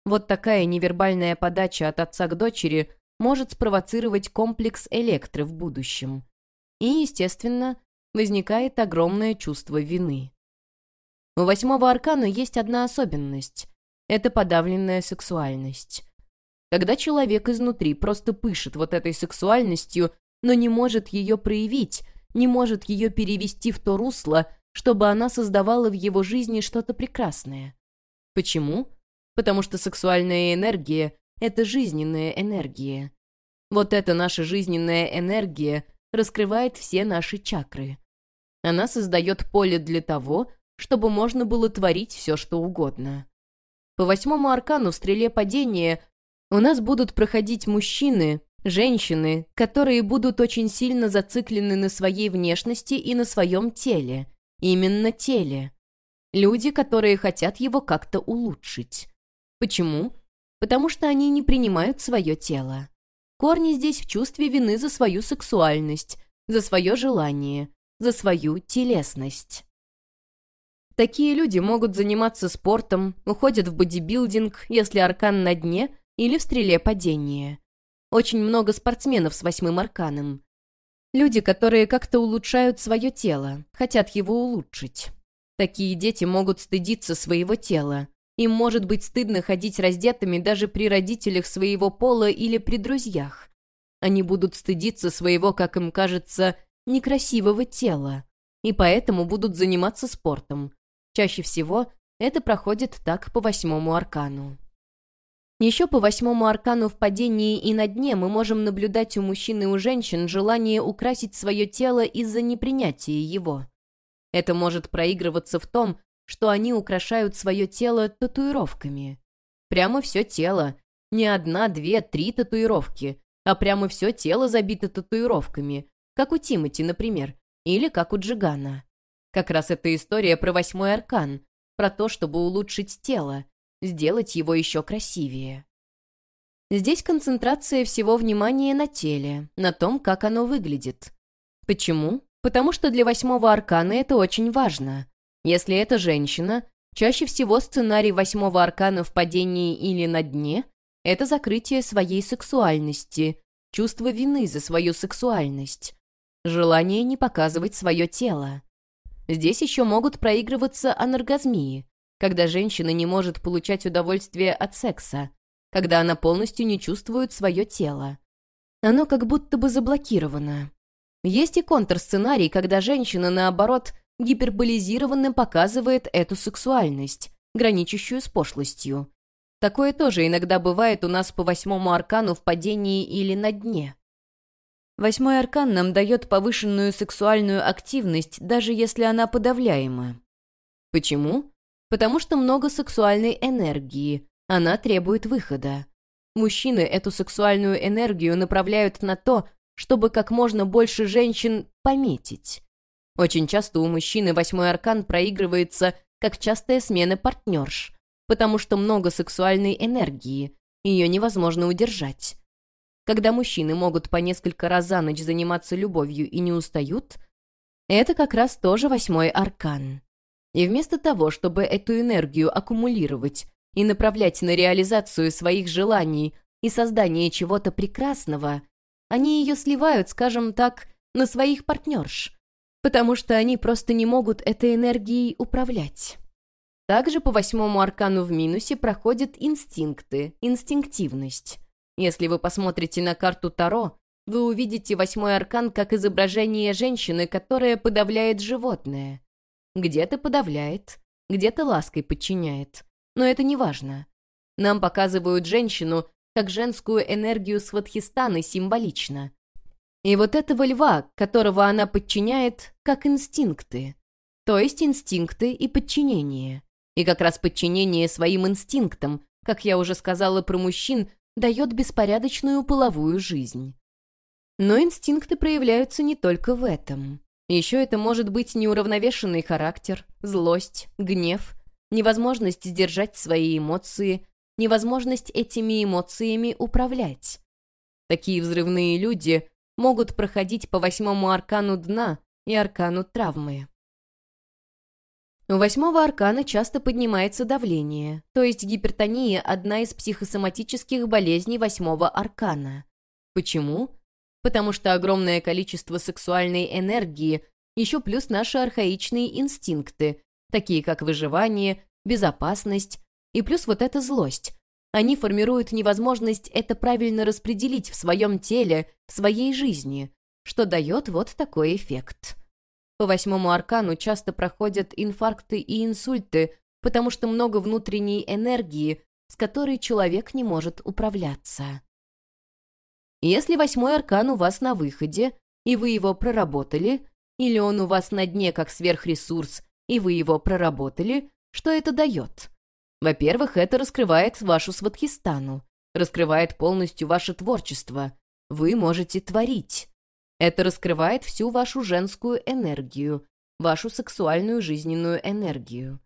[SPEAKER 1] Вот такая невербальная подача от отца к дочери может спровоцировать комплекс электры в будущем. И, естественно, возникает огромное чувство вины. У восьмого аркана есть одна особенность — это подавленная сексуальность. Когда человек изнутри просто пышет вот этой сексуальностью, но не может ее проявить, не может ее перевести в то русло, чтобы она создавала в его жизни что-то прекрасное. Почему? Потому что сексуальная энергия — это жизненная энергия. Вот эта наша жизненная энергия раскрывает все наши чакры. Она создает поле для того, чтобы можно было творить все, что угодно. По восьмому аркану в стреле падения у нас будут проходить мужчины, женщины, которые будут очень сильно зациклены на своей внешности и на своем теле. Именно теле. Люди, которые хотят его как-то улучшить. Почему? Потому что они не принимают свое тело. Корни здесь в чувстве вины за свою сексуальность, за свое желание, за свою телесность. Такие люди могут заниматься спортом, уходят в бодибилдинг, если аркан на дне, или в стреле падения. Очень много спортсменов с восьмым арканом. Люди, которые как-то улучшают свое тело, хотят его улучшить. Такие дети могут стыдиться своего тела, им может быть стыдно ходить раздетыми даже при родителях своего пола или при друзьях. Они будут стыдиться своего, как им кажется, некрасивого тела, и поэтому будут заниматься спортом. Чаще всего это проходит так по восьмому аркану. Еще по восьмому аркану в падении и на дне мы можем наблюдать у мужчин и у женщин желание украсить свое тело из-за непринятия его. Это может проигрываться в том, что они украшают свое тело татуировками. Прямо все тело. Не одна, две, три татуировки, а прямо все тело забито татуировками, как у Тимати, например, или как у Джигана. Как раз эта история про восьмой аркан, про то, чтобы улучшить тело, сделать его еще красивее. Здесь концентрация всего внимания на теле, на том, как оно выглядит. Почему? Потому что для восьмого аркана это очень важно. Если это женщина, Чаще всего сценарий восьмого аркана в падении или на дне — это закрытие своей сексуальности, чувство вины за свою сексуальность, желание не показывать свое тело. Здесь еще могут проигрываться анаргазмии, когда женщина не может получать удовольствие от секса, когда она полностью не чувствует свое тело. Оно как будто бы заблокировано. Есть и контрсценарий, когда женщина, наоборот, гиперболизированно показывает эту сексуальность, граничащую с пошлостью. Такое тоже иногда бывает у нас по восьмому аркану в падении или на дне. Восьмой аркан нам дает повышенную сексуальную активность, даже если она подавляема. Почему? Потому что много сексуальной энергии, она требует выхода. Мужчины эту сексуальную энергию направляют на то, чтобы как можно больше женщин пометить. Очень часто у мужчины восьмой аркан проигрывается как частая смена партнерш, потому что много сексуальной энергии, ее невозможно удержать. Когда мужчины могут по несколько раз за ночь заниматься любовью и не устают, это как раз тоже восьмой аркан. И вместо того, чтобы эту энергию аккумулировать и направлять на реализацию своих желаний и создание чего-то прекрасного, они ее сливают, скажем так, на своих партнерш, потому что они просто не могут этой энергией управлять. Также по восьмому аркану в минусе проходят инстинкты, инстинктивность. Если вы посмотрите на карту Таро, вы увидите восьмой аркан как изображение женщины, которая подавляет животное. Где-то подавляет, где-то лаской подчиняет. Но это не важно. Нам показывают женщину как женскую энергию Сватхистаны символично. И вот этого льва, которого она подчиняет, как инстинкты. То есть инстинкты и подчинение. И как раз подчинение своим инстинктам, как я уже сказала про мужчин, дает беспорядочную половую жизнь. Но инстинкты проявляются не только в этом. Еще это может быть неуравновешенный характер, злость, гнев, невозможность сдержать свои эмоции, невозможность этими эмоциями управлять. Такие взрывные люди могут проходить по восьмому аркану дна и аркану травмы. У восьмого аркана часто поднимается давление, то есть гипертония – одна из психосоматических болезней восьмого аркана. Почему? Потому что огромное количество сексуальной энергии, еще плюс наши архаичные инстинкты, такие как выживание, безопасность и плюс вот эта злость. Они формируют невозможность это правильно распределить в своем теле, в своей жизни, что дает вот такой эффект. По восьмому аркану часто проходят инфаркты и инсульты, потому что много внутренней энергии, с которой человек не может управляться. Если восьмой аркан у вас на выходе, и вы его проработали, или он у вас на дне как сверхресурс, и вы его проработали, что это дает? Во-первых, это раскрывает вашу сватхистану, раскрывает полностью ваше творчество. Вы можете творить. Это раскрывает всю вашу женскую энергию, вашу сексуальную жизненную энергию.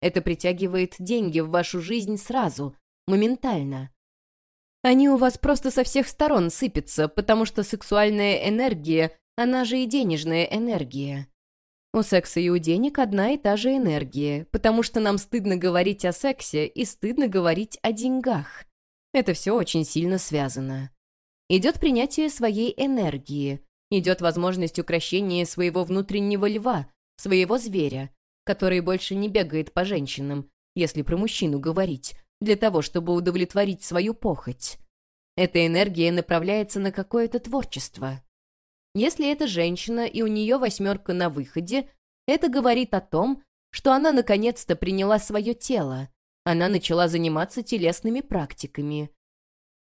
[SPEAKER 1] Это притягивает деньги в вашу жизнь сразу, моментально. Они у вас просто со всех сторон сыпятся, потому что сексуальная энергия, она же и денежная энергия. У секса и у денег одна и та же энергия, потому что нам стыдно говорить о сексе и стыдно говорить о деньгах. Это все очень сильно связано. Идет принятие своей энергии, идет возможность укрощения своего внутреннего льва, своего зверя, который больше не бегает по женщинам, если про мужчину говорить, для того, чтобы удовлетворить свою похоть. Эта энергия направляется на какое-то творчество. Если это женщина и у нее восьмерка на выходе, это говорит о том, что она наконец-то приняла свое тело. Она начала заниматься телесными практиками.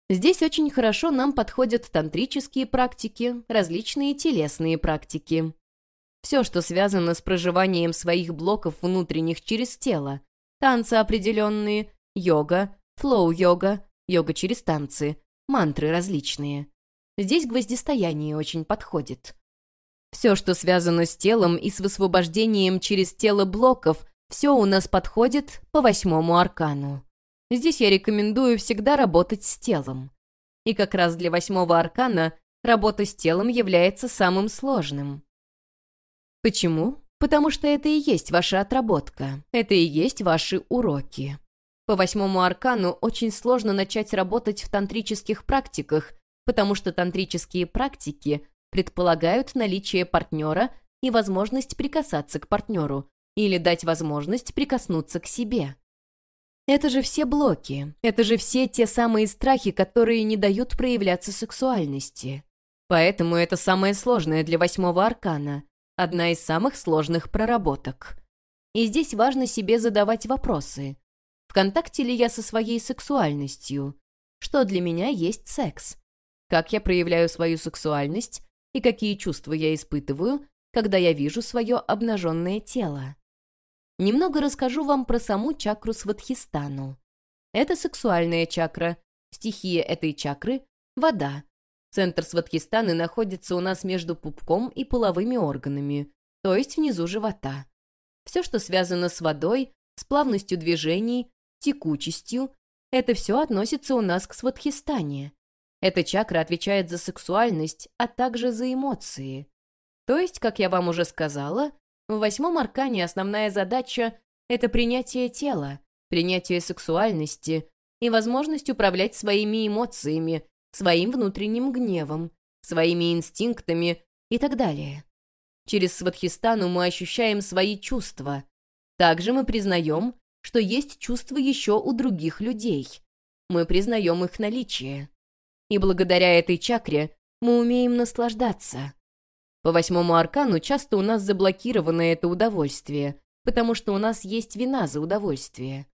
[SPEAKER 1] Здесь очень хорошо нам подходят тантрические практики, различные телесные практики. Все, что связано с проживанием своих блоков внутренних через тело. Танцы определенные, йога, флоу-йога, йога через танцы, мантры различные. Здесь гвоздистояние очень подходит. Все, что связано с телом и с высвобождением через тело блоков, все у нас подходит по восьмому аркану. Здесь я рекомендую всегда работать с телом. И как раз для восьмого аркана работа с телом является самым сложным. Почему? Потому что это и есть ваша отработка, это и есть ваши уроки. По восьмому аркану очень сложно начать работать в тантрических практиках, потому что тантрические практики предполагают наличие партнера и возможность прикасаться к партнеру, или дать возможность прикоснуться к себе. Это же все блоки, это же все те самые страхи, которые не дают проявляться сексуальности. Поэтому это самое сложное для восьмого аркана, одна из самых сложных проработок. И здесь важно себе задавать вопросы. В контакте ли я со своей сексуальностью? Что для меня есть секс? Как я проявляю свою сексуальность и какие чувства я испытываю, когда я вижу свое обнаженное тело? Немного расскажу вам про саму чакру Сватхистану. Это сексуальная чакра. Стихия этой чакры — вода. Центр Сватхистаны находится у нас между пупком и половыми органами, то есть внизу живота. Все, что связано с водой, с плавностью движений, текучестью, это все относится у нас к Сватхистане. Эта чакра отвечает за сексуальность, а также за эмоции. То есть, как я вам уже сказала, в восьмом аркане основная задача — это принятие тела, принятие сексуальности и возможность управлять своими эмоциями, своим внутренним гневом, своими инстинктами и так далее. Через Сватхистану мы ощущаем свои чувства. Также мы признаем, что есть чувства еще у других людей. Мы признаем их наличие. И благодаря этой чакре мы умеем наслаждаться. По восьмому аркану часто у нас заблокировано это удовольствие, потому что у нас есть вина за удовольствие.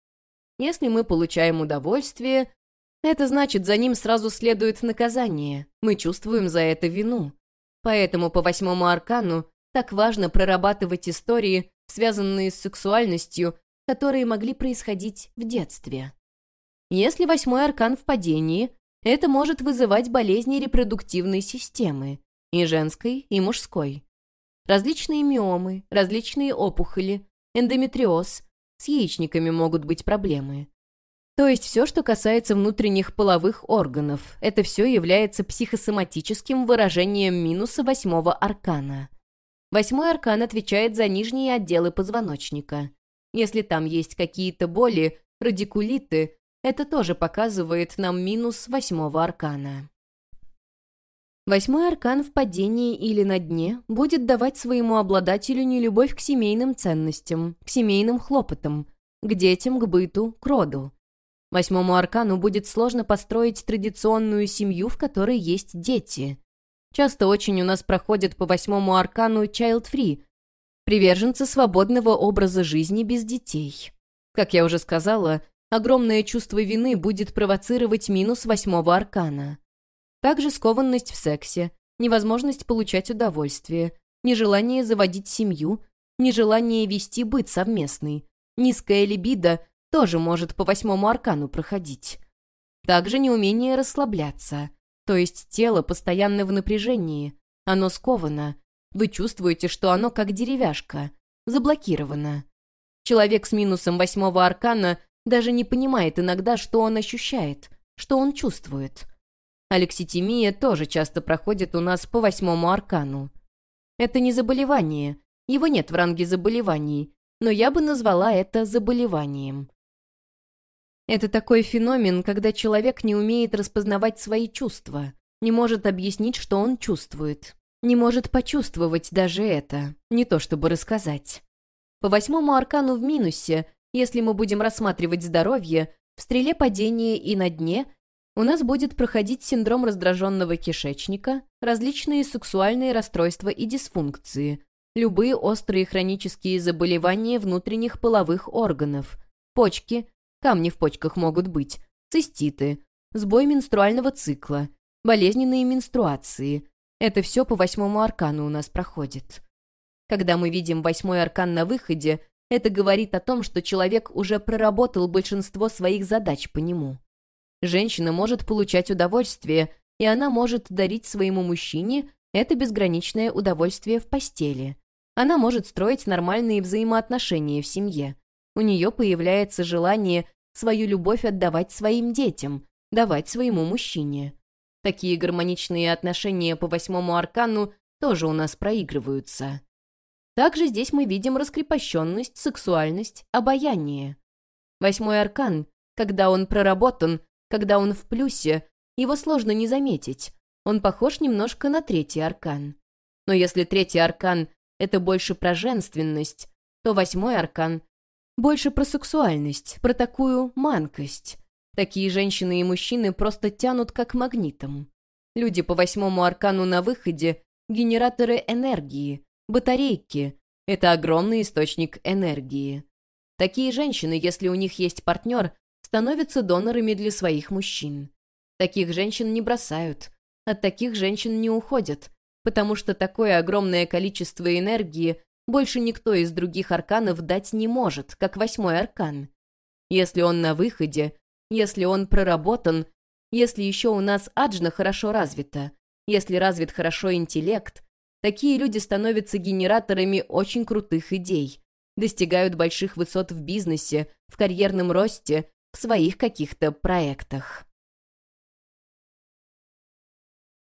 [SPEAKER 1] Если мы получаем удовольствие, это значит, за ним сразу следует наказание. Мы чувствуем за это вину. Поэтому по восьмому аркану так важно прорабатывать истории, связанные с сексуальностью, которые могли происходить в детстве. Если восьмой аркан в падении, это может вызывать болезни репродуктивной системы, и женской, и мужской. Различные миомы, различные опухоли, эндометриоз, с яичниками могут быть проблемы. То есть все, что касается внутренних половых органов, это все является психосоматическим выражением минуса восьмого аркана. Восьмой аркан отвечает за нижние отделы позвоночника. Если там есть какие-то боли, радикулиты, это тоже показывает нам минус восьмого аркана. Восьмой аркан в падении или на дне будет давать своему обладателю нелюбовь к семейным ценностям, к семейным хлопотам, к детям, к быту, к роду. Восьмому аркану будет сложно построить традиционную семью, в которой есть дети. Часто очень у нас проходят по восьмому аркану child-free, приверженцы свободного образа жизни без детей. Как я уже сказала, огромное чувство вины будет провоцировать минус восьмого аркана. Также скованность в сексе, невозможность получать удовольствие, нежелание заводить семью, нежелание вести быт совместный, низкая либидо тоже может по восьмому аркану проходить. Также неумение расслабляться, то есть тело постоянно в напряжении, оно сковано, вы чувствуете, что оно как деревяшка, заблокировано. Человек с минусом восьмого аркана даже не понимает иногда, что он ощущает, что он чувствует. Алекситимия тоже часто проходит у нас по восьмому аркану. Это не заболевание, его нет в ранге заболеваний, но я бы назвала это заболеванием. Это такой феномен, когда человек не умеет распознавать свои чувства, не может объяснить, что он чувствует, не может почувствовать даже это, не то чтобы рассказать. По восьмому аркану в минусе, если мы будем рассматривать здоровье, в стреле падения и на дне у нас будет проходить синдром раздраженного кишечника, различные сексуальные расстройства и дисфункции, любые острые хронические заболевания внутренних половых органов, почки, камни в почках могут быть, циститы, сбой менструального цикла, болезненные менструации. Это все по восьмому аркану у нас проходит. Когда мы видим восьмой аркан на выходе, это говорит о том, что человек уже проработал большинство своих задач по нему. Женщина может получать удовольствие, и она может дарить своему мужчине это безграничное удовольствие в постели. Она может строить нормальные взаимоотношения в семье. У нее появляется желание свою любовь отдавать своим детям, давать своему мужчине. Такие гармоничные отношения по восьмому аркану тоже у нас проигрываются. Также здесь мы видим раскрепощенность, сексуальность, обаяние. Восьмой аркан, когда он проработан, когда он в плюсе, его сложно не заметить. Он похож немножко на третий аркан. Но если третий аркан — это больше про женственность, то восьмой аркан — больше про сексуальность, про такую манкость. Такие женщины и мужчины просто тянут как магнитом. Люди по восьмому аркану на выходе — генераторы энергии, батарейки. Это огромный источник энергии. Такие женщины, если у них есть партнер, становятся донорами для своих мужчин. Таких женщин не бросают, от таких женщин не уходят, потому что такое огромное количество энергии больше никто из других арканов дать не может, как восьмой аркан. Если он на выходе, если он проработан, если еще у нас аджна хорошо развита, если развит хорошо интеллект, такие люди становятся генераторами очень крутых идей, достигают больших высот в бизнесе, в карьерном росте, в своих каких-то проектах.